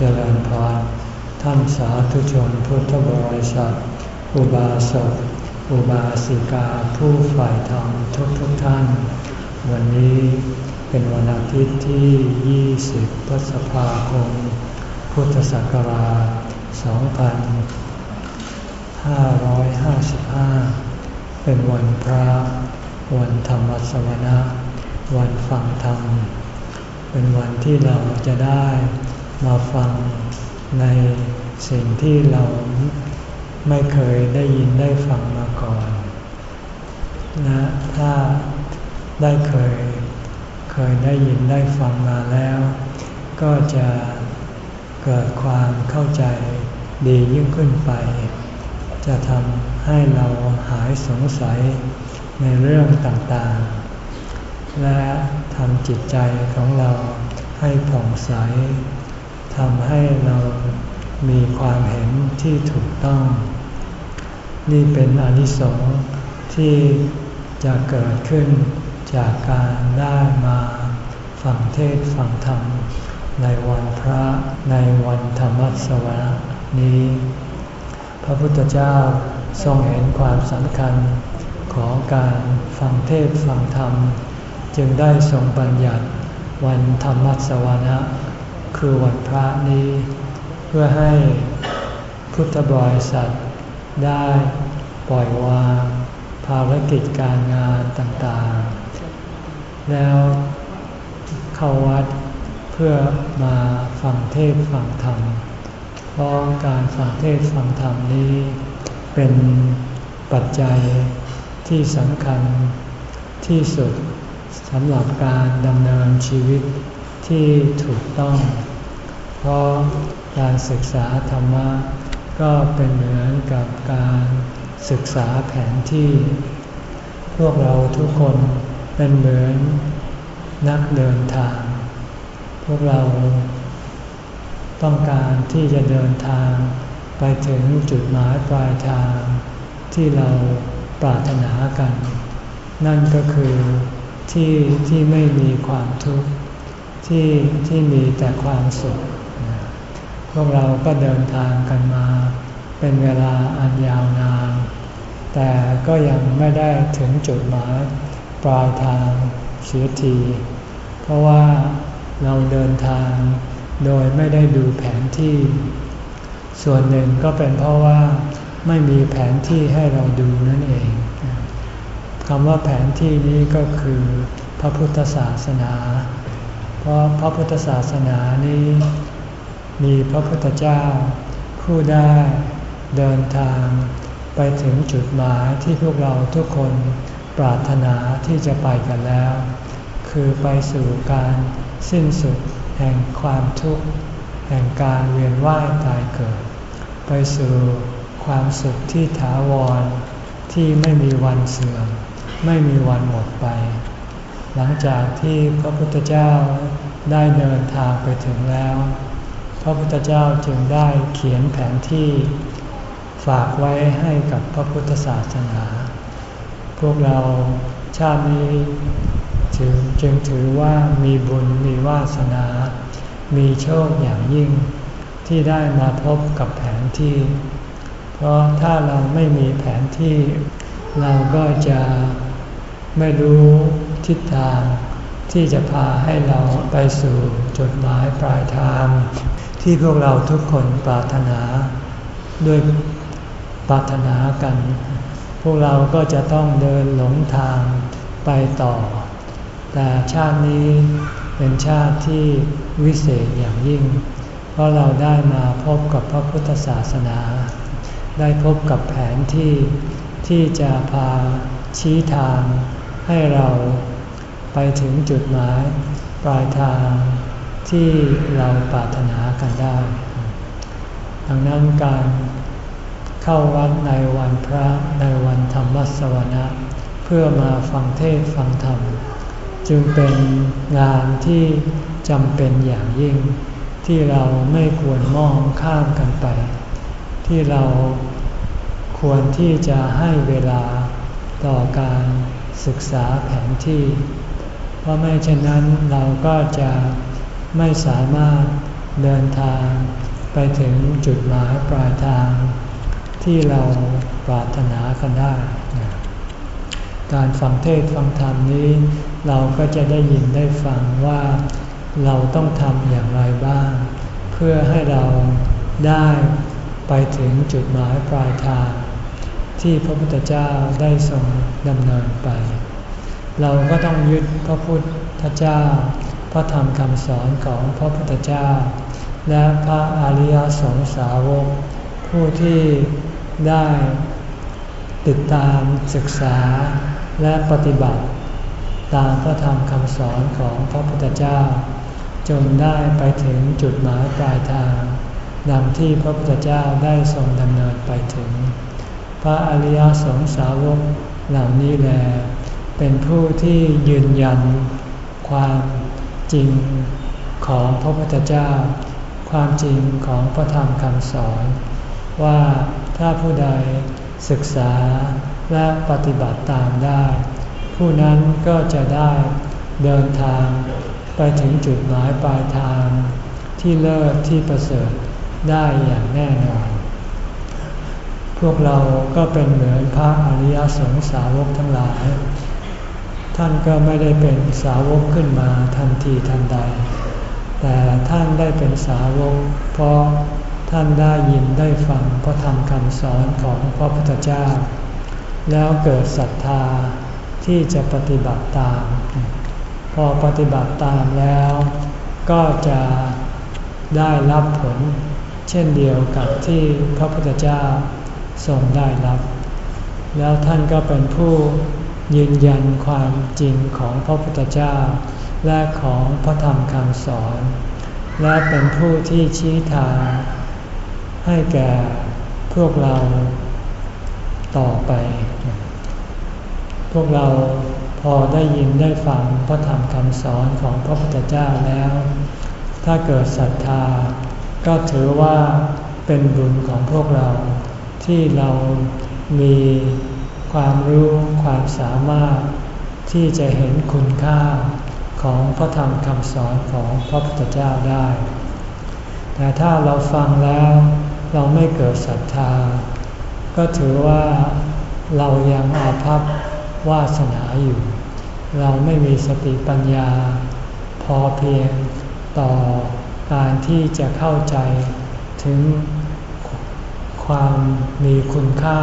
เจริญพรท่านสาธุชนพุทธบริษัท อุบาสก อุบาสิกาผู้ฝ่ายธรรมทุกทุกท่าน วันนี้เป็นวันอาทิตย์ที่ 20 พฤษภาคม พุทธศักราช 2555 เป็นวันพระ วันธรรมสวนะ วันฟังธรรม เป็นวันที่เราจะได้ มาฟังในสิ่งที่เราไม่เคยได้ยินได้ฟังมาก่อนนะถ้าได้เคยเคยได้ยินได้ฟังมาแล้ว ก็จะเกิดความเข้าใจดียิ่งขึ้นไป จะทำให้เราหายสงสัยในเรื่องต่างๆ และทำจิตใจของเราให้ผ่องใส ทำให้เรามีความเห็นที่ถูกต้อง นี่เป็นอนิสงส์ที่จะเกิดขึ้นจากการได้มาฟังเทศฟังธรรม ในวันพระในวันธรรมสวรนี้ พระพุทธเจ้าทรงเห็นความสำคัญของการฟังเทศฟังธรรม จึงได้ทรงบัญญัติวันธรรมสวนะ คือวันพระนี้ เพื่อให้พุทธบริษัทได้ปล่อยวางภารกิจการงานต่างๆ แล้วเข้าวัดเพื่อมาฟังเทศฟังธรรม เพราะการฟังเทศฟังธรรมนี้ เป็นปัจจัยที่สำคัญที่สุดสำหรับการดำเนินชีวิต ที่ถูกต้อง เพราะการศึกษาธรรมะก็เป็นเหมือนกับการศึกษาแผนที่ พวกเราทุกคนเป็นเหมือนนักเดินทาง พวกเราต้องการที่จะเดินทางไปถึงจุดหมายปลายทางที่เราปรารถนากัน นั่นก็คือที่ที่ไม่มีความทุกข์ ที่ที่มีแต่ความสุข พวกเราก็เดินทางกันมาเป็นเวลาอันยาวนาน แต่ก็ยังไม่ได้ถึงจุดหมายปลายทางเสียที เพราะว่าเราเดินทางโดยไม่ได้ดูแผนที่ ส่วนหนึ่งก็เป็นเพราะว่าไม่มีแผนที่ให้เราดูนั่นเองคำว่าแผนที่นี้ก็คือพระพุทธศาสนา พราะพระพุทธศาสนานี้ มีพระพุทธเจ้า ผู้ได้เดินทางไปถึงจุดหมายที่พวกเราทุกคนปรารถนาที่จะไปกันแล้ว คือไปสู่การสิ้นสุดแห่งความทุกข์ แห่งการเวียนว่ายตายเกิด ไปสู่ความสุขที่ถาวรที่ไม่มีวันเสื่อมไม่มีวันหมดไป หลังจากที่พระพุทธเจ้าได้เดินทางไปถึงแล้ว พระพุทธเจ้าจึงได้เขียนแผนที่ฝากไว้ให้กับพระพุทธศาสนา พวกเราชาตินี้จึงจึงถือว่ามีบุญมีวาสนา มีโชคอย่างยิ่งที่ได้มาพบกับแผนที่ เพราะถ้าเราไม่มีแผนที่ เราก็จะไม่รู้ ทิศทางที่จะพาให้เราไปสู่จุดหมายปลายทาง ที่พวกเราทุกคนปรารถนาด้วยปรารถนากัน พวกเราก็จะต้องเดินหลงทางไปต่อ แต่ชาตินี้เป็นชาติที่วิเศษอย่างยิ่ง เพราะเราได้มาพบกับพระพุทธศาสนา ได้พบกับแผนที่ที่จะพาชี้ทางให้เรา ไปถึงจุดหมายปลายทางที่เราปรารถนากันได้ ดังนั้นการเข้าวัดในวันพระในวันธรรมสวนะ เพื่อมาฟังเทศฟังธรรม จึงเป็นงานที่จำเป็นอย่างยิ่ง ที่เราไม่ควรมองข้ามกันไป ที่เราควรที่จะให้เวลาต่อการศึกษาแผนที่ ราะไม่เช่นนั้นเราก็จะไม่สามารถเดินทางไปถึงจุดหมายปลายทาง ที่เราปรารถนากันได้ การฟังเทศฟังธรรมนี้ เราก็จะได้ยินได้ฟังว่าเราต้องทำอย่างไรบ้าง เพื่อให้เราได้ไปถึงจุดหมายปลายทาง ที่พระพุทธเจ้าได้ทรงดำเนินไป เราก็ต้องยึดพระพุทธเจ้า พระธรรมคำสอนของพระพุทธเจ้า และพระอริยสงสาวก ผู้ที่ได้ติดตามศึกษาและปฏิบัติ ตามพระธรรมคำสอนของพระพุทธเจ้า จนได้ไปถึงจุดหมายปลายทางดังที่พระพุทธเจ้าได้ทรงดำเนินไปถึง พระอริยสงสาวกเหล่านี้แล เป็นผู้ที่ยืนยันความจริงของพระพุทธเจ้า ความจริงของพระธรรมคำสอน ว่าถ้าผู้ใดศึกษาและปฏิบัติตามได้ ผู้นั้นก็จะได้เดินทางไปถึงจุดหมายปลายทางที่เลิศที่ประเสริฐได้อย่างแน่นอน พวกเราก็เป็นเหมือนพระอริยสงสาวกทั้งหลาย ท่านก็ไม่ได้เป็นสาวกขึ้นมาทันทีทันใด แต่ท่านได้เป็นสาวก เพราะท่านได้ยินได้ฟังพระธรรมคำสอนของพระพุทธเจ้า แล้วเกิดศรัทธาที่จะปฏิบัติตาม พอปฏิบัติตามแล้ว ก็จะได้รับผล เช่นเดียวกับที่พระพุทธเจ้าทรงได้รับ แล้วท่านก็เป็นผู้ ยืนยันความจริงของพระพุทธเจ้า และของพระธรรมคำสอน และเป็นผู้ที่ชี้ทางให้แก่พวกเราต่อไป พวกเราพอได้ยินได้ฟังพระธรรมคำสอนของพระพุทธเจ้าแล้ว ถ้าเกิดศรัทธา ก็ถือว่าเป็นบุญของพวกเราที่เรามี ความรู้ความสามารถที่จะเห็นคุณค่าของพระธรรมคำสอนของพระพุทธเจ้าได้ แต่ถ้าเราฟังแล้วเราไม่เกิดศรัทธา ก็ถือว่าเรายังอาภัพวาสนาอยู่ เราไม่มีสติปัญญา พอเพียงต่อการที่จะเข้าใจถึงความมีคุณค่า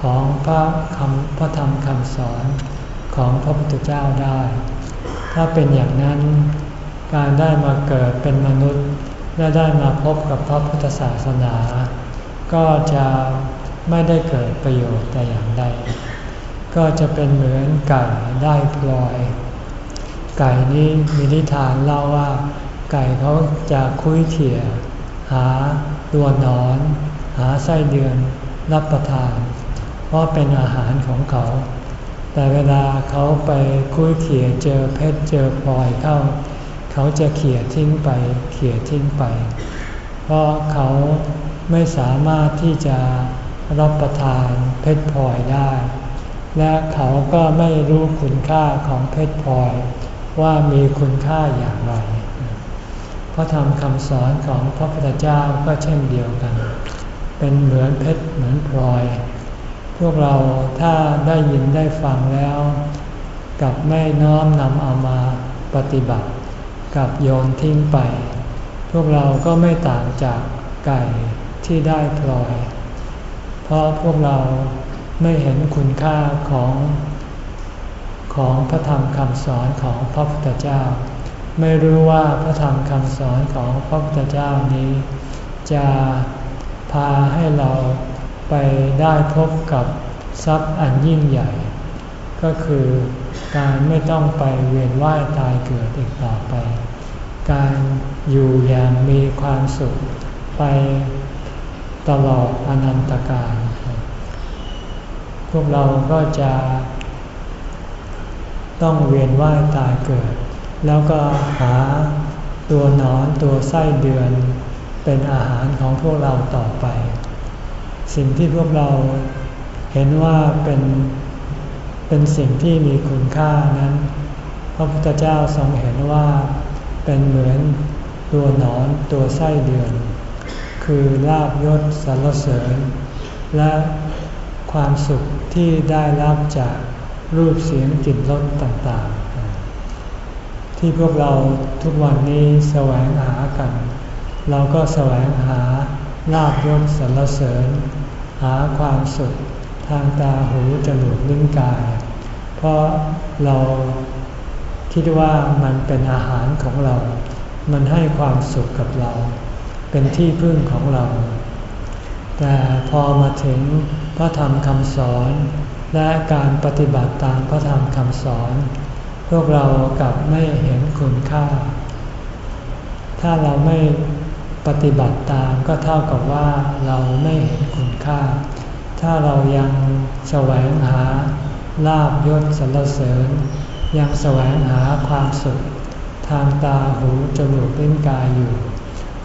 ของพระคำพระธรรมคำสอนของพระพุทธเจ้าได้ ถ้าเป็นอย่างนั้นการได้มาเกิดเป็นมนุษย์และได้มาพบกับพระพุทธศาสนา ก็จะไม่ได้เกิดประโยชน์แต่อย่างใด ก็จะเป็นเหมือนไก่ได้พลอย ไก่นี้มีนิทานเล่าว่า ไก่เขาจะคุยเถี่ย หาตัวนอน หาไส้เดือนรับประทาน ราะเป็นอาหารของเขา แต่เวลาเขาไปคุยเขี่ยเจอเพชรเจอพลอยเข้า เขาจะเขี่ยทิ้งไปเขี่ยทิ้งไป เพราะเขาไม่สามารถที่จะรับประทานเพชรพลอยได้ และเขาก็ไม่รู้คุณค่าของเพชรพลอยว่ามีคุณค่าอย่างไร พระธรรมคำสอนของพระพุทธเจ้าก็เช่นเดียวกัน เป็นเหมือนเพชรเหมือนพลอย พวกเราถ้าได้ยินได้ฟังแล้วกับไม่น้อมนำเอามาปฏิบัติกับโยนทิ้งไป พวกเราก็ไม่ต่างจากไก่ที่ได้พลอย เพราะพวกเราไม่เห็นคุณค่าของของพระธรรมคำสอนของพระพุทธเจ้า ไม่รู้ว่าพระธรรมคำสอนของพระพุทธเจ้านี้ จะพาให้เรา ไปได้พบกับทรัพย์อันยิ่งใหญ่ ก็คือการไม่ต้องไปเวียนว่ายตายเกิดอีกต่อไป การอยู่อย่างมีความสุขไปตลอดอนันตการ พวกเราก็จะต้องเวียนว่ายตายเกิด แล้วก็หาตัวนอนตัวไส้เดือนเป็นอาหารของพวกเราต่อไป สิ่งที่พวกเราเห็นว่าเป็นเป็นสิ่งที่มีคุณค่านั้น พระพุทธเจ้าทรงเห็นว่าเป็นเหมือนตัวหนอนตัวไส้เดือน คือลาบยศสรรเสริญ และความสุขที่ได้รับจากรูปเสียงกลิ่นรสต่างๆ ที่พวกเราทุกวันนี้แสวงหากัน เราก็แสวงหาลาบยศสรรเสริญ หาความสุขทางตาหูจมูกลิ้นกาย เพราะเราคิดว่ามันเป็นอาหารของเรา มันให้ความสุขกับเรา เป็นที่พึ่งของเรา แต่พอมาถึงพระธรรมคำสอน และการปฏิบัติตามพระธรรมคำสอน พวกเรากลับไม่เห็นคุณค่า ถ้าเราไม่ ปฏิบัติตามก็เท่ากับว่าเราไม่เห็นคุณค่า ถ้าเรายังแสวงหาลาบยศสรรเสริญ ยังแสวงหาความสุข ทางตาหูจมูกลิ้นกายอยู่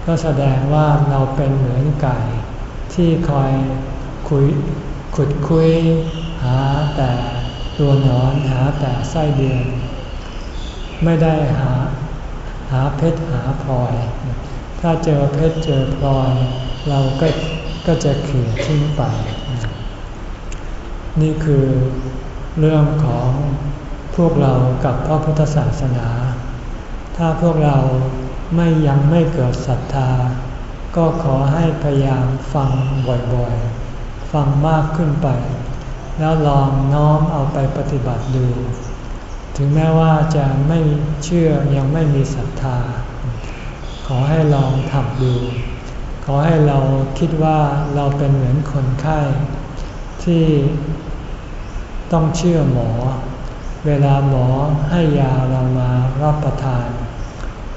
ก็แสดงว่าเราเป็นเหมือนไก่ ที่คอยคุยขุดคุย หาแต่ตัวหนอนหาแต่ไส้เดือน ไม่ได้หา หาเพชรหาพลอย ถ้าเจอเพชรเจอพลอยเราก็ก็จะเขี่ยทิ้งไป นี่คือเรื่องของพวกเรากับพระพุทธศาสนา ถ้าพวกเราไม่ยังไม่เกิดศรัทธา ก็ขอให้พยายามฟังบ่อยๆ ฟังมากขึ้นไป แล้วลองน้อมเอาไปปฏิบัติดู ถึงแม้ว่าจะไม่เชื่อยังไม่มีศรัทธา อให้ลองทำดู ขอให้เราคิดว่าเราเป็นเหมือนคนไข้ที่ต้องเชื่อหมอ เวลาหมอให้ยาเรามารับประทาน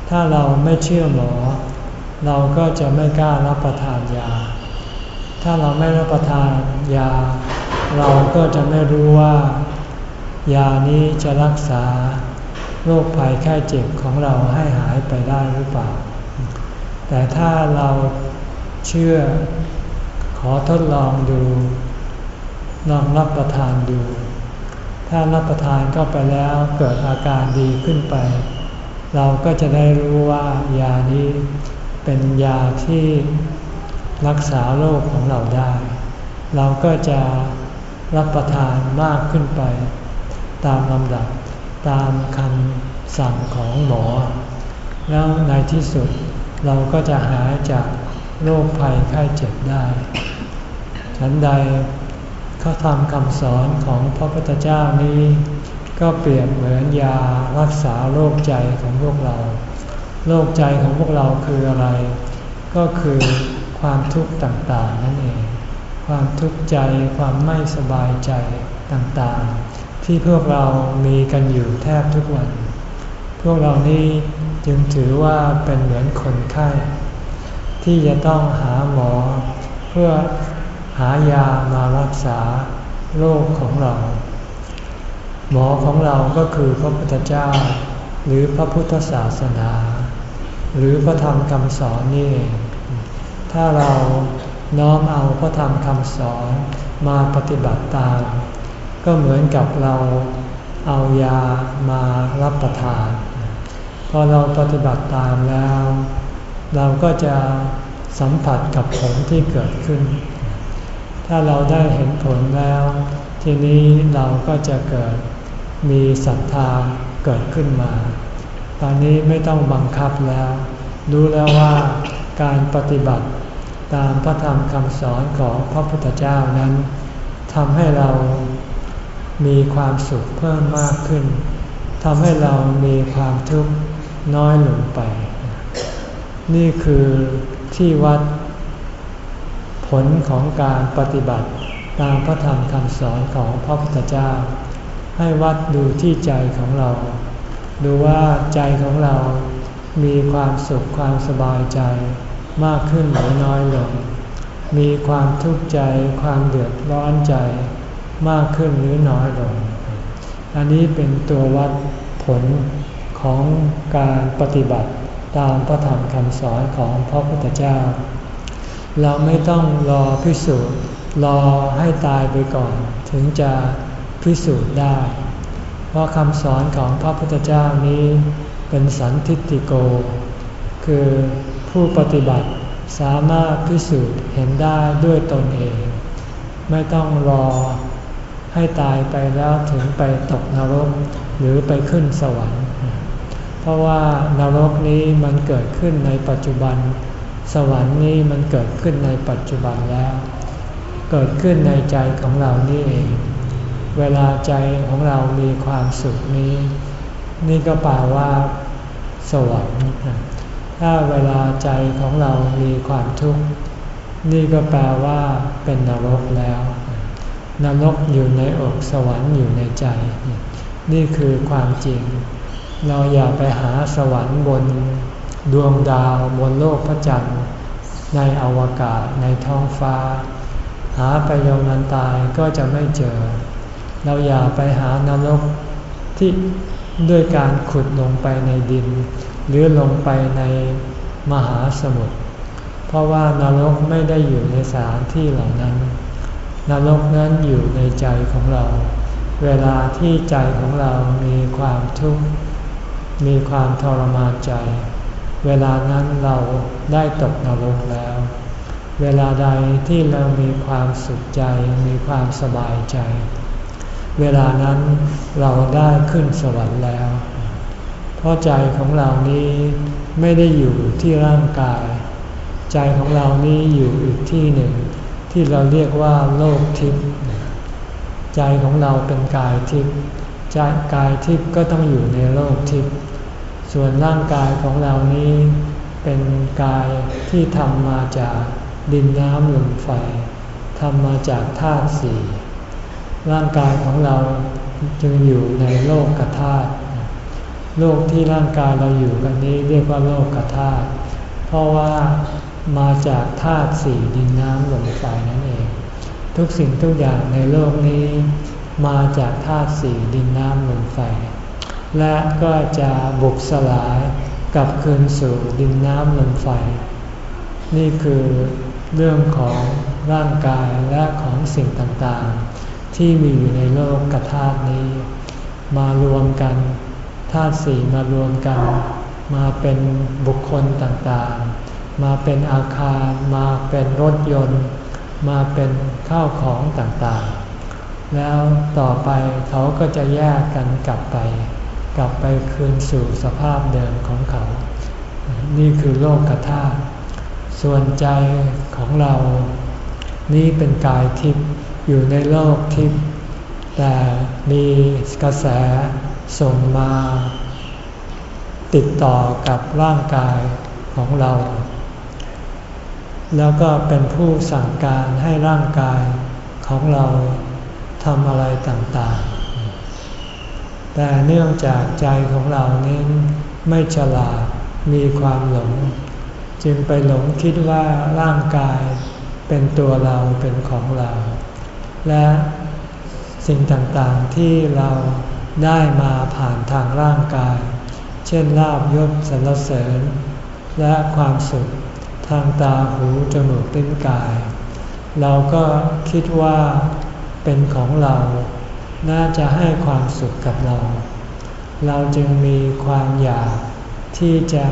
ถ้าเราไม่เชื่อหมอ เราก็จะไม่กล้ารับประทานยา ถ้าเราไม่รับประทานยา เราก็จะไม่รู้ว่า ยานี้จะรักษาโรคภัยแค่เจ็บของเราให้หายไปได้หรือเปล่า แต่ถ้าเราเชื่อขอทดลองดู ลองรับประทานดู ถ้ารับประทานเข้าไปแล้วเกิดอาการดีขึ้นไป เราก็จะได้รู้ว่ายานี้เป็นยาที่รักษาโรคของเราได้ เราก็จะรับประทานมากขึ้นไป ตามลำดับตามคำสั่งของหมอ แล้วในที่สุด เราก็จะหายจากโรคภัยไข้เจ็บได้ ฉันใดเขาทำคำสอนของพระพุทธเจ้านี้ ก็เปรียบเหมือนยารักษาโรคใจของพวกเรา โรคใจของพวกเราคืออะไร ก็คือความทุกข์ต่างๆนั่นเอง ความทุกข์ใจความไม่สบายใจต่างๆ ที่พวกเรามีกันอยู่แทบทุกวัน พวกเรานี้ จึงถือว่าเป็นเหมือนคนไข้ ที่จะต้องหาหมอ เพื่อหายามารักษาโรคของเรา หมอของเราก็คือพระพุทธเจ้า หรือพระพุทธศาสนา หรือพระธรรมคำสอนนี่ ถ้าเราน้อมเอาพระธรรมคำสอนมาปฏิบัติตาม ก็เหมือนกับเราเอายามารับประทาน อเราปฏิบัติตามแล้ว เราก็จะสัมผัสกับผลที่เกิดขึ้น ถ้าเราได้เห็นผลแล้ว ทีนี้เราก็จะเกิดมีศรัทธาเกิดขึ้นมา ตอนนี้ไม่ต้องบังคับแล้ว รู้แล้วว่าการปฏิบัติตามพระธรรมคำสอนของพระพุทธเจ้านั้นทำให้เรามีความสุขเพิ่มมากขึ้นทำให้เรามีความทุกข์ น้อยลงไป นี่คือที่วัดผลของการปฏิบัติตามพระธรรมคำสอนของพระพุทธเจ้า ให้วัดดูที่ใจของเรา ดูว่าใจของเรามีความสุขความสบายใจมากขึ้นหรือน้อยลง มีความทุกข์ใจความเดือดร้อนใจมากขึ้นหรือน้อยลง อันนี้เป็นตัววัดผล ของการปฏิบัติตามพระธรรมคำสอนของพระพุทธเจ้า เราไม่ต้องรอพิสูจน์รอให้ตายไปก่อน ถึงจะพิสูจน์ได้ เพราะคำสอนของพระพุทธเจ้านี้เป็นสันทิติโก คือผู้ปฏิบัติสามารถพิสูจน์เห็นได้ด้วยตนเอง ไม่ต้องรอให้ตายไปแล้วถึงไปตกนรกหรือไปขึ้นสวรรค์ เพราะว่านรกนี้มันเกิดขึ้นในปัจจุบัน สวรรค์นี้มันเกิดขึ้นในปัจจุบันแล้ว เกิดขึ้นในใจของเรานี่เอง เวลาใจของเรามีความสุขนี้ นี่ก็แปลว่า สวรรค์ถ้าเวลาใจของเรามีความทุกข์นี่ก็แปลว่า เป็นนรกแล้ว นรกอยู่ในอกสวรรค์อยู่ในใจ นี่คือความจริง เราอย่าไปหาสวรรค์บนดวงดาวบนโลกพระจันทร์ในอวกาศในท้องฟ้า หาไปยงนันตายก็จะไม่เจอ เราอย่าไปหานรกที่ด้วยการขุดลงไปในดิน หรือลงไปในมหาสมุทรเพราะว่านรกไม่ได้อยู่ในสถานที่เหล่านั้น นรกนั้นอยู่ในใจของเรา เวลาที่ใจของเรามีความทุกข์ มีความทรมานใจ เวลานั้นเราได้ตกนรกแล้ว เวลาใดที่เรามีความสุขใจ มีความสบายใจ เวลานั้นเราได้ขึ้นสวรรค์แล้ว เพราะใจของเรานี้ไม่ได้อยู่ที่ร่างกาย ใจของเรานี้อยู่อีกที่หนึ่ง ที่เราเรียกว่าโลกทิพย์ใจของเราเป็นกายทิพย์กายทิพย์ก็ต้องอยู่ในโลกทิพย์ ส่วนร่างกายของเรานี้เป็นกายที่ทำมาจากดินน้ำลมไฟทำมาจากธาตุสี่ร่างกายของเราจึงอยู่ในโลกกธาตุโลกที่ร่างกายเราอยู่กันนี้เรียกว่าโลกกธาตุเพราะว่ามาจากธาตุสี่ดินน้ำลมไฟนั่นเอง ทุกสิ่งทุกอย่างในโลกนี้ มาจากธาตุสี่ดินน้ำลมไฟ และก็จะบุกสลายกับคืนสู่ดินน้ำลมไฟ นี่คือเรื่องของร่างกายและของสิ่งต่างๆ ที่มีอยู่ในโลกกธาตุนี้ มารวมกันธาตุสี่มารวมกัน มาเป็นบุคคลต่างๆ มาเป็นอาคารมาเป็นรถยนต์ มาเป็นข้าวของต่างๆ แล้วต่อไปเขาก็จะแยกกันกลับไป กลับไปคืนสู่สภาพเดิมของเขา นี่คือโลกกธาตุส่วนใจของเรา นี่เป็นกายทิพย์อยู่ในโลกทิพย์แต่มีกระแสส่งมา ติดต่อกับร่างกายของเรา แล้วก็เป็นผู้สั่งการให้ร่างกายของเราทำอะไรต่างๆ แต่เนื่องจากใจของเรานี้ไม่ฉลาดมีความหลง จึงไปหลงคิดว่าร่างกายเป็นตัวเราเป็นของเรา และสิ่งต่างๆที่เราได้มาผ่านทางร่างกาย เช่นลาบยศสรรเสริญ และความสุขทางตาหูจมูกลิ้นกาย เราก็คิดว่าเป็นของเรา น่าจะให้ความสุขกับเรา เราจึงมีความอยากที่จะ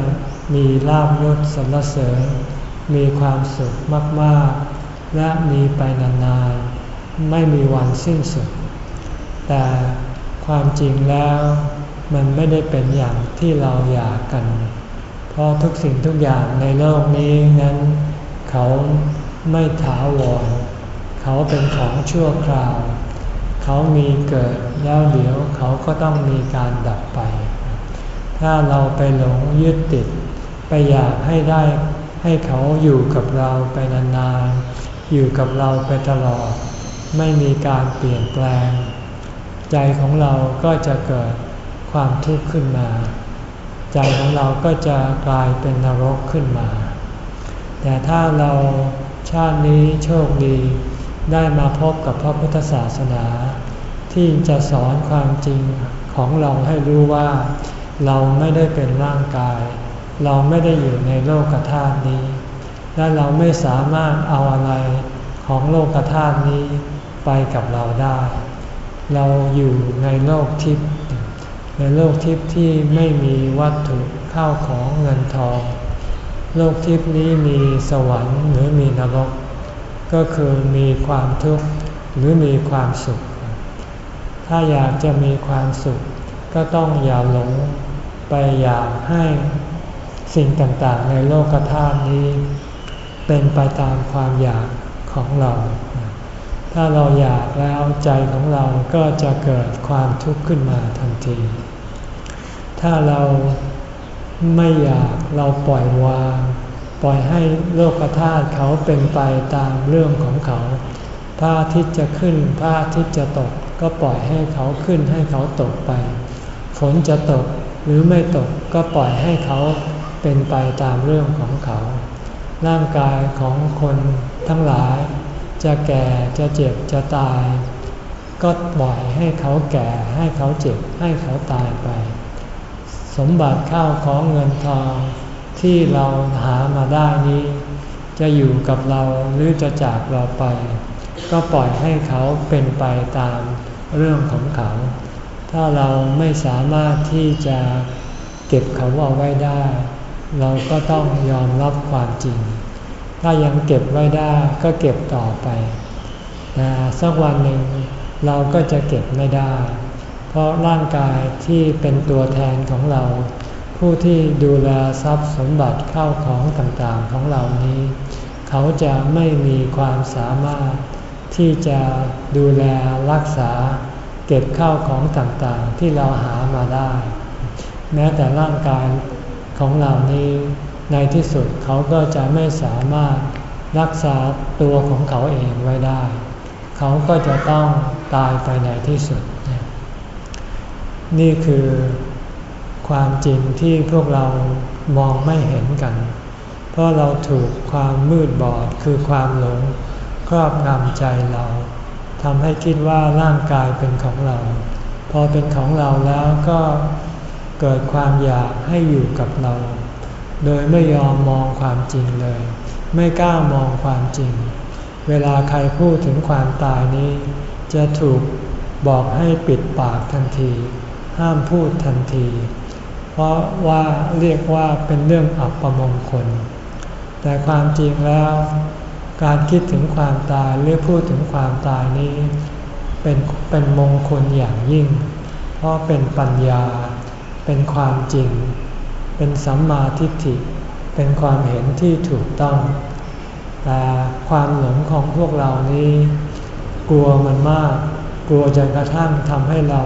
มีลาบยศสรรเสริญ มีความสุขมากๆ และมีไปนานๆ ไม่มีวันสิ้นสุด แต่ความจริงแล้วมันไม่ได้เป็นอย่างที่เราอยากกัน เพราะทุกสิ่งทุกอย่างในโลกนี้นั้น เขาไม่ถาวร เขาเป็นของชั่วคราว เขามีเกิดแล้วเดี๋ยวเขาก็ต้องมีการดับไป ถ้าเราไปหลงยึดติด ไปอยากให้ได้ให้เขาอยู่กับเราไปนานๆ อยู่กับเราไปตลอด ไม่มีการเปลี่ยนแปลง ใจของเราก็จะเกิดความทุกข์ขึ้นมา ใจของเราก็จะกลายเป็นนรกขึ้นมา แต่ถ้าเราชาตินี้โชคดี ได้มาพบกับพระพุทธศาสนา ที่จะสอนความจริงของเราให้รู้ว่า เราไม่ได้เป็นร่างกาย เราไม่ได้อยู่ในโลกธาตุนี้ และเราไม่สามารถเอาอะไรของโลกธาตุนี้ไปกับเราได้ เราอยู่ในโลกทิพย์ในโลกทิพย์ที่ไม่มีวัตถุข้าวของเงินทอง โลกทิพย์นี้มีสวรรค์หรือมีนรก ก็คือมีความทุกข์หรือมีความสุข ถ้าอยากจะมีความสุข ก็ต้องอย่าหลงไปอยากให้สิ่งต่างๆ ในโลกธาตุนี้ เป็นไปตามความอยากของเรา ถ้าเราอยากแล้วใจของเราก็จะเกิดความทุกข์ขึ้นมาทันที ถ้าเราไม่อยากเราปล่อยวาง ปล่อยให้โลกธาตุเขาเป็นไปตามเรื่องของเขา พระอาทิตย์จะขึ้นพระอาทิตย์จะตก ก็ปล่อยให้เขาขึ้นให้เขาตกไป ฝนจะตกหรือไม่ตกก็ปล่อยให้เขาเป็นไปตามเรื่องของเขา ร่างกายของคนทั้งหลาย จะแก่จะเจ็บจะตาย ก็ปล่อยให้เขาแก่ให้เขาเจ็บให้เขาตายไป สมบัติข้าวของเงินทอง ที่เราหามาได้นี้ จะอยู่กับเราหรือจะจากเราไป ก็ปล่อยให้เขาเป็นไปตามเรื่องของเขา ถ้าเราไม่สามารถที่จะเก็บเขาเอาไว้ได้ เราก็ต้องยอมรับความจริง ถ้ายังเก็บไว้ได้ก็เก็บต่อไปแต่สักวันหนึ่งเราก็จะเก็บไม่ได้ เพราะร่างกายที่เป็นตัวแทนของเรา ผู้ที่ดูแลทรัพย์สมบัติเข้าของต่างๆของเรานี้ เขาจะไม่มีความสามารถที่จะดูแลรักษาเก็บข้าวของต่างๆ ที่เราหามาได้ แม้แต่ร่างกายของเรานี้ในที่สุดเขาก็จะไม่สามารถรักษาตัวของเขาเองไว้ได้ เขาก็จะต้องตายไปในที่สุด นี่คือ ความจริงที่พวกเรามองไม่เห็นกัน เพราะเราถูกความมืดบอดคือความหลงครอบงำใจเราทำให้คิดว่าร่างกายเป็นของเรา พอเป็นของเราแล้วก็เกิดความอยากให้อยู่กับเรา โดยไม่ยอมมองความจริงเลย ไม่กล้ามองความจริง เวลาใครพูดถึงความตายนี้ จะถูกบอกให้ปิดปากทันที ห้ามพูดทันที เพราะว่าเรียกว่าเป็นเรื่องอับประมงคล แต่ความจริงแล้ว การคิดถึงความตายหรือพูดถึงความตายนี้ เป็นเป็นมงคลอย่างยิ่ง เพราะเป็นปัญญา เป็นความจริง เป็นสัมมาทิฏฐิ เป็นความเห็นที่ถูกต้อง แต่ความหลงของพวกเรานี้ กลัวมันมาก กลัวจนกระทั่งทำให้เรา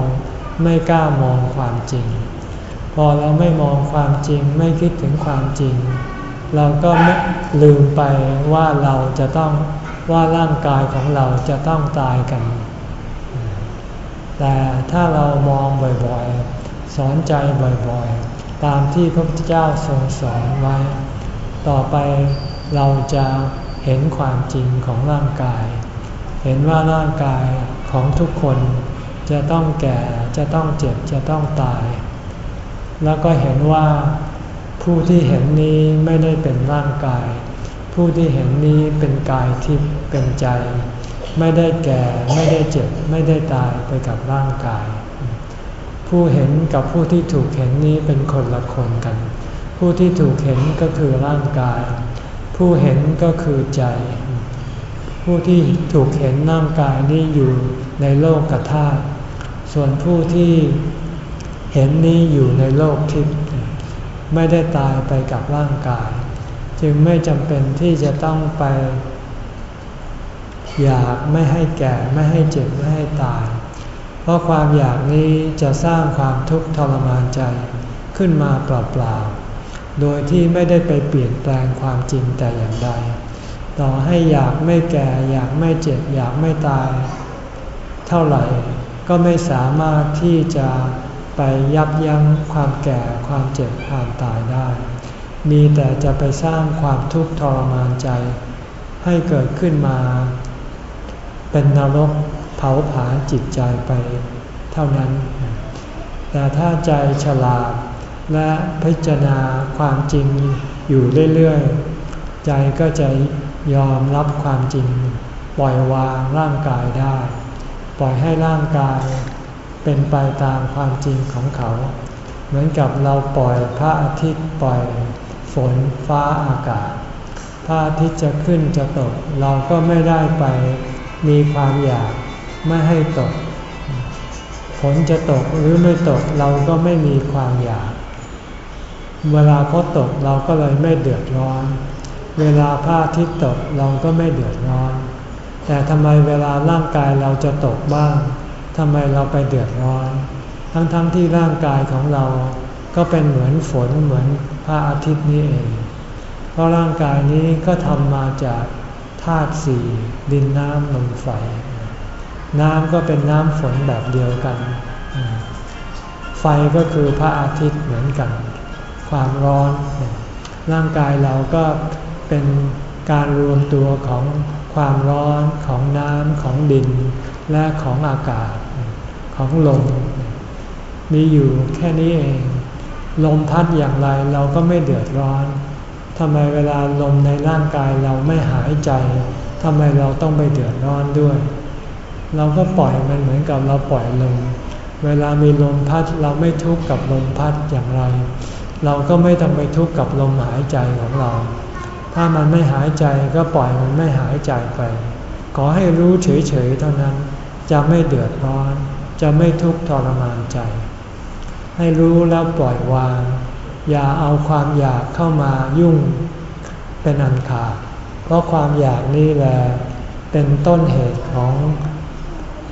ไม่กล้ามองความจริง พอเราไม่มองความจริงไม่คิดถึงความจริง เราก็ลืมไปว่าเราจะต้องว่าร่างกายของเราจะต้องตายกัน แต่ถ้าเรามองบ่อยๆ สอนใจบ่อยๆ ตามที่พระพุทธเจ้าทรงสอนไว้ ต่อไปเราจะเห็นความจริงของร่างกาย เห็นว่าร่างกายของทุกคนจะต้องแก่จะต้องเจ็บจะต้องตาย แล้วก็เห็นว่าผู้ที่เห็นนี้ไม่ได้เป็นร่างกาย ผู้ที่เห็นนี้เป็นกายทิพย์เป็นใจ ไม่ได้แก่ไม่ได้เจ็บไม่ได้ตายไปกับร่างกาย ผู้เห็นกับผู้ที่ถูกเห็นนี้เป็นคนละคนกัน ผู้ที่ถูกเห็นก็คือร่างกาย ผู้เห็นก็คือใจ ผู้ที่ถูกเห็นร่างกายนี้อยู่ในโลกกธาตุส่วนผู้ที่ เห็นนี้อยู่ในโลกทิพย์ไม่ได้ตายไปกับร่างกาย จึงไม่จำเป็นที่จะต้องไป อยากไม่ให้แก่ไม่ให้เจ็บไม่ให้ตาย เพราะความอยากนี้จะสร้างความทุกข์ทรมานใจขึ้นมาเปล่าๆ โดยที่ไม่ได้ไปเปลี่ยนแปลงความจริงแต่อย่างใด ต่อให้อยากไม่แก่อยากไม่เจ็บอยากไม่ตาย เท่าไหร่ก็ไม่สามารถที่จะ ไปยับยั้งความแก่ความเจ็บความตายได้ มีแต่จะไปสร้างความทุกข์ทรมานใจ ให้เกิดขึ้นมา เป็นนรกเผาผลาญจิตใจไปเท่านั้น แต่ถ้าใจฉลาดและพิจารณาความจริงอยู่เรื่อยๆ ใจก็จะยอมรับความจริง ปล่อยวางร่างกายได้ ปล่อยให้ร่างกาย เป็นไปตามความจริงของเขา เหมือนกับเราปล่อยพระอาทิตย์ปล่อยฝนฟ้าอากาศถ้าที่จะขึ้นจะตก เราก็ไม่ได้ไปมีความอยากไม่ให้ตก ฝนจะตกหรือไม่ตกเราก็ไม่มีความอยาก เวลาเขาตกเราก็เลยไม่เดือดร้อน เวลาพระอาทิตย์ตกเราก็ไม่เดือดร้อน แต่ทำไมเวลาร่างกายเราจะตกบ้าง ทำไมเราไปเดือดร้อน ทั้งๆทที่ร่างกายของเรา ก็เป็นเหมือนฝนเหมือนพระอาทิตย์นี้เอง เพราะร่างกายนี้ก็ทำมาจากธาตุสี่ดินน้ำลมไฟ น้ำก็เป็นน้ำฝนแบบเดียวกัน ไฟก็คือพระอาทิตย์เหมือนกัน ความร้อน ร่างกายเราก็เป็นการรวมตัวของความร้อนของน้ำของดินและของอากาศ ของลม มีอยู่แค่นี้เอง ลมพัดอย่างไรเราก็ไม่เดือดร้อนทำไมเวลาลมในร่างกายเราไม่หายใจทำไมเราต้องไปเดือดร้อนด้วย เราก็ปล่อยมันเหมือนกับเราปล่อยลม เวลามีลมพัดเราไม่ทุกข์กับลมพัดอย่างไร เราก็ไม่ต้องไปทุกข์กับลมหายใจของเรา ถ้ามันไม่หายใจก็ปล่อยมันไม่หายใจไป ขอให้รู้เฉยๆเท่านั้นจะไม่เดือดร้อน จะไม่ทุกข์ทรมานใจ ให้รู้แล้วปล่อยวาง อย่าเอาความอยากเข้ามายุ่งเป็นอันขาด เพราะความอยากนี่แหละเป็นต้นเหตุของ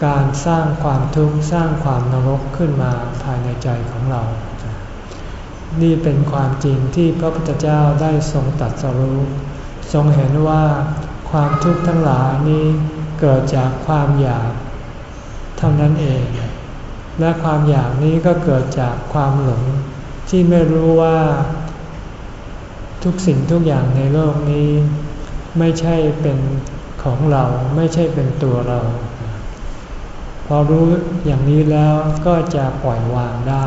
การสร้างความทุกข์สร้างความนรกขึ้นมาภายในใจของเรา นี่เป็นความจริงที่พระพุทธเจ้าได้ทรงตัดสรู้ ทรงเห็นว่าความทุกข์ทั้งหลายนี้เกิดจากความอยาก เท่านั้นเอง และความอยากนี้ก็เกิดจากความหลงที่ไม่รู้ว่าทุกสิ่งทุกอย่างในโลกนี้ ไม่ใช่เป็นของเราไม่ใช่เป็นตัวเรา พอรู้อย่างนี้แล้วก็จะปล่อยวางได้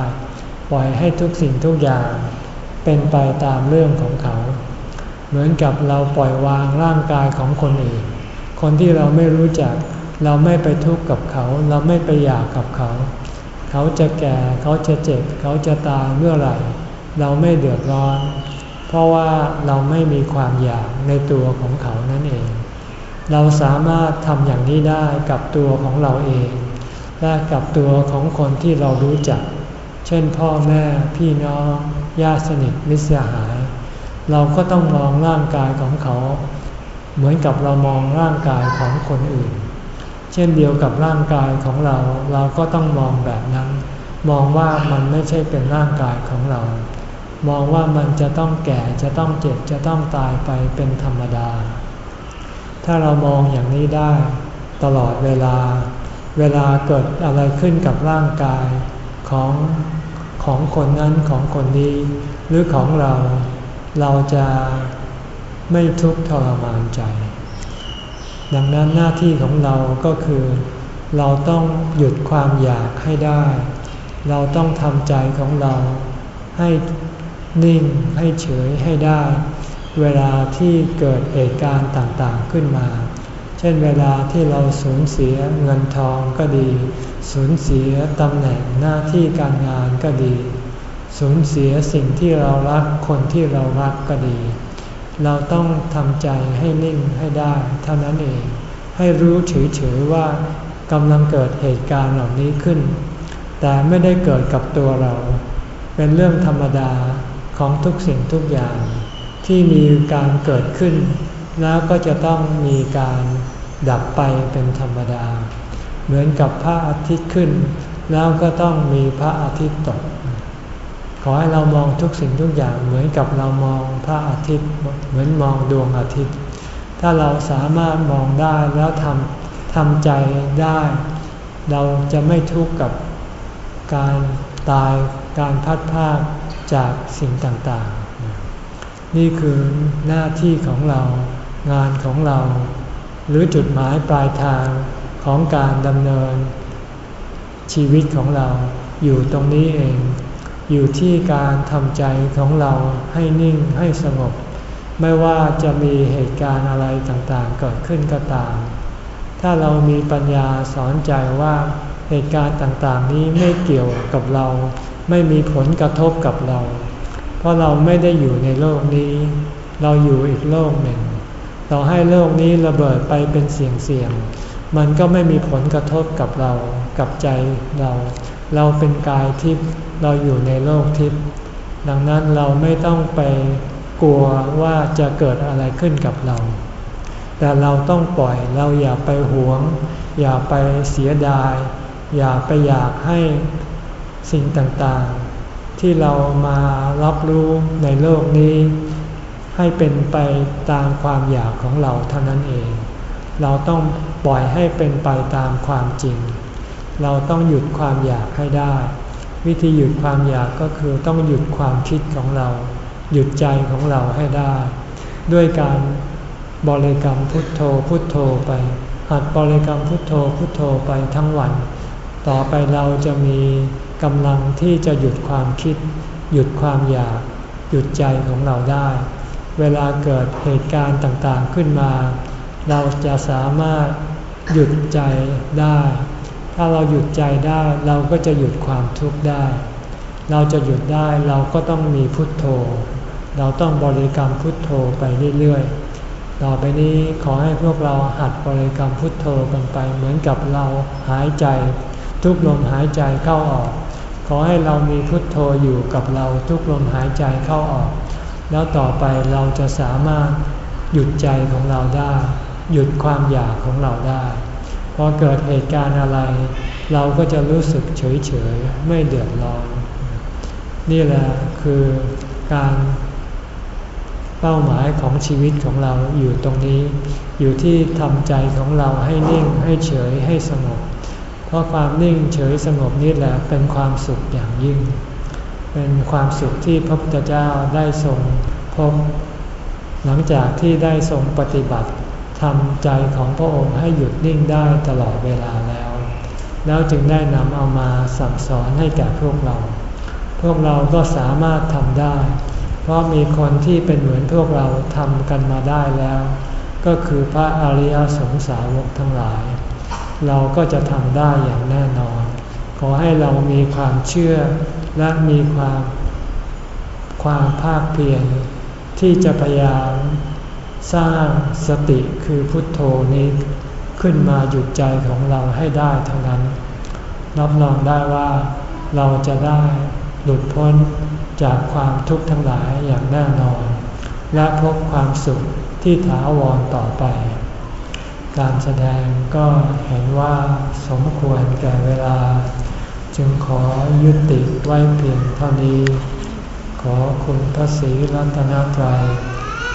ปล่อยให้ทุกสิ่งทุกอย่างเป็นไปตามเรื่องของเขา เหมือนกับเราปล่อยวางร่างกายของคนอื่น คนที่เราไม่รู้จัก เราไม่ไปทุกข์กับเขา เราไม่ไปอยากกับเขา เขาจะแก่เขาจะเจ็บ เขาจะตายเมื่อไหร่ เราไม่เดือดร้อน เพราะว่าเราไม่มีความอยากในตัวของเขานั่นเอง เราสามารถทำอย่างนี้ได้กับตัวของเราเอง และกับตัวของคนที่เรารู้จัก เช่นพ่อแม่พี่น้องญาติสนิทมิตรสหาย เราก็ต้องมองร่างกายของเขา เหมือนกับเรามองร่างกายของคนอื่น ช่นเดียวกับร่างกายของเรา เราก็ต้องมองแบบนั้น มองว่ามันไม่ใช่เป็นร่างกายของเรา มองว่ามันจะต้องแก่จะต้องเจ็บจะต้องตายไปเป็นธรรมดา ถ้าเรามองอย่างนี้ได้ ตลอดเวลา เวลาเกิดอะไรขึ้นกับร่างกายของของคนนั้นของคนนี้ หรือของเรา เราจะไม่ทุกข์ทรมานใจ ดังนั้นหน้าที่ของเราก็คือ เราต้องหยุดความอยากให้ได้ เราต้องทำใจของเราให้นิ่งให้เฉยให้ได้ เวลาที่เกิดเหตุการณ์ต่างๆขึ้นมา เช่นเวลาที่เราสูญเสียเงินทองก็ดี สูญเสียตำแหน่งหน้าที่การงานก็ดี สูญเสียสิ่งที่เรารักคนที่เรารักก็ดี เราต้องทำใจให้นิ่งให้ได้เท่านั้นเอง ให้รู้เฉยๆว่ากำลังเกิดเหตุการณ์เหล่านี้ขึ้น แต่ไม่ได้เกิดกับตัวเรา เป็นเรื่องธรรมดาของทุกสิ่งทุกอย่าง ที่มีการเกิดขึ้น แล้วก็จะต้องมีการดับไปเป็นธรรมดา เหมือนกับพระอาทิตย์ขึ้น แล้วก็ต้องมีพระอาทิตย์ตก ขอให้เรามองทุกสิ่งทุกอย่างเหมือนกับเรามองพระอาทิตย์เหมือนมองดวงอาทิตย์ ถ้าเราสามารถมองได้แล้วทำทำใจได้ เราจะไม่ทุกข์กับการตายการพัดพาจากสิ่งต่างๆ นี่คือหน้าที่ของเรางานของเรา หรือจุดหมายปลายทางของการดำเนินชีวิตของเราอยู่ตรงนี้เอง อยู่ที่การทำใจของเราให้นิ่งให้สงบ ไม่ว่าจะมีเหตุการณ์อะไรต่างๆ เกิดขึ้นก็ตาม ถ้าเรามีปัญญาสอนใจว่าเหตุการณ์ต่างๆ นี้ไม่เกี่ยวกับเรา ไม่มีผลกระทบกับเรา เพราะเราไม่ได้อยู่ในโลกนี้ เราอยู่อีกโลกหนึ่ง เราให้โลกนี้ระเบิดไปเป็นเสียงๆ มันก็ไม่มีผลกระทบกับเรา กับใจเรา เราเป็นกายทิพย์ เราอยู่ในโลกทิพย์ดังนั้นเราไม่ต้องไปกลัวว่าจะเกิดอะไรขึ้นกับเรา แต่เราต้องปล่อยเราอย่าไปหวง อย่าไปเสียดาย อย่าไปอยากให้สิ่งต่างๆ ที่เรามารับรู้ในโลกนี้ ให้เป็นไปตามความอยากของเราเท่านั้นเอง เราต้องปล่อยให้เป็นไปตามความจริง เราต้องหยุดความอยากให้ได้ วิธีหยุดความอยากก็คือต้องหยุดความคิดของเรา หยุดใจของเราให้ได้ ด้วยการบริกรรมพุทโธพุทโธไป หัดบริกรรมพุทโธพุทโธไปทั้งวัน ต่อไปเราจะมีกำลังที่จะหยุดความคิด หยุดความอยาก หยุดใจของเราได้ เวลาเกิดเหตุการณ์ต่างๆขึ้นมา เราจะสามารถหยุดใจได้ ถ้าเราหยุดใจได้เราก็จะหยุดความทุกข์ได้ เราจะหยุดได้เราก็ต้องมีพุทโธ เราต้องบริกรรมพุทโธไปเรื่อยๆ ต่อไปนี้ขอให้พวกเราหัดบริกรรมพุทโธกันไป เหมือนกับเราหายใจ ทุกลมหายใจเข้าออก ขอให้เรามีพุทโธอยู่กับเราทุกลมหายใจเข้าออก แล้วต่อไปเราจะสามารถหยุดใจของเราได้ หยุดความอยากของเราได้ พอเกิดเหตุการณ์อะไร เราก็จะรู้สึกเฉยเฉยไม่เดือดร้อน นี่แหละคือการเป้าหมายของชีวิตของเราอยู่ตรงนี้ อยู่ที่ทำใจของเราให้นิ่งให้เฉยให้สงบ เพราะความนิ่งเฉยสงบนี่แหละเป็นความสุขอย่างยิ่ง เป็นความสุขที่พระพุทธเจ้าได้ทรงพบหลังจากที่ได้ทรงปฏิบัติ ทำใจของพระองค์ให้หยุดนิ่งได้ตลอดเวลาแล้ว แล้วจึงได้นำเอามาสั่งสอนให้แก่พวกเรา พวกเราก็สามารถทำได้ เพราะมีคนที่เป็นเหมือนพวกเราทำกันมาได้แล้ว ก็คือพระอริยสงสาวกทั้งหลาย เราก็จะทำได้อย่างแน่นอน ขอให้เรามีความเชื่อและมีความความภาคเพียรที่จะพยายาม สร้างสติคือพุทโธนี้ขึ้นมาหยุดใจของเราให้ได้เท่านั้น รับรองได้ว่าเราจะได้หลุดพ้นจากความทุกข์ทั้งหลายอย่างแน่นอน และพบความสุขที่ถาวรต่อไป การแสดงก็เห็นว่าสมควรแก่เวลา จึงขอยุติไว้เพียงเท่านี้ ขอคุณพระศรีรัตนตรัย